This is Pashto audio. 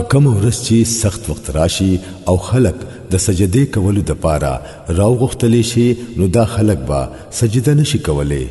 په کوم ورځ چې سخت وخت راشي او خلق د سجدې کولو د پاره راوغختلی شي نو دا خلق با سجده نشي کولای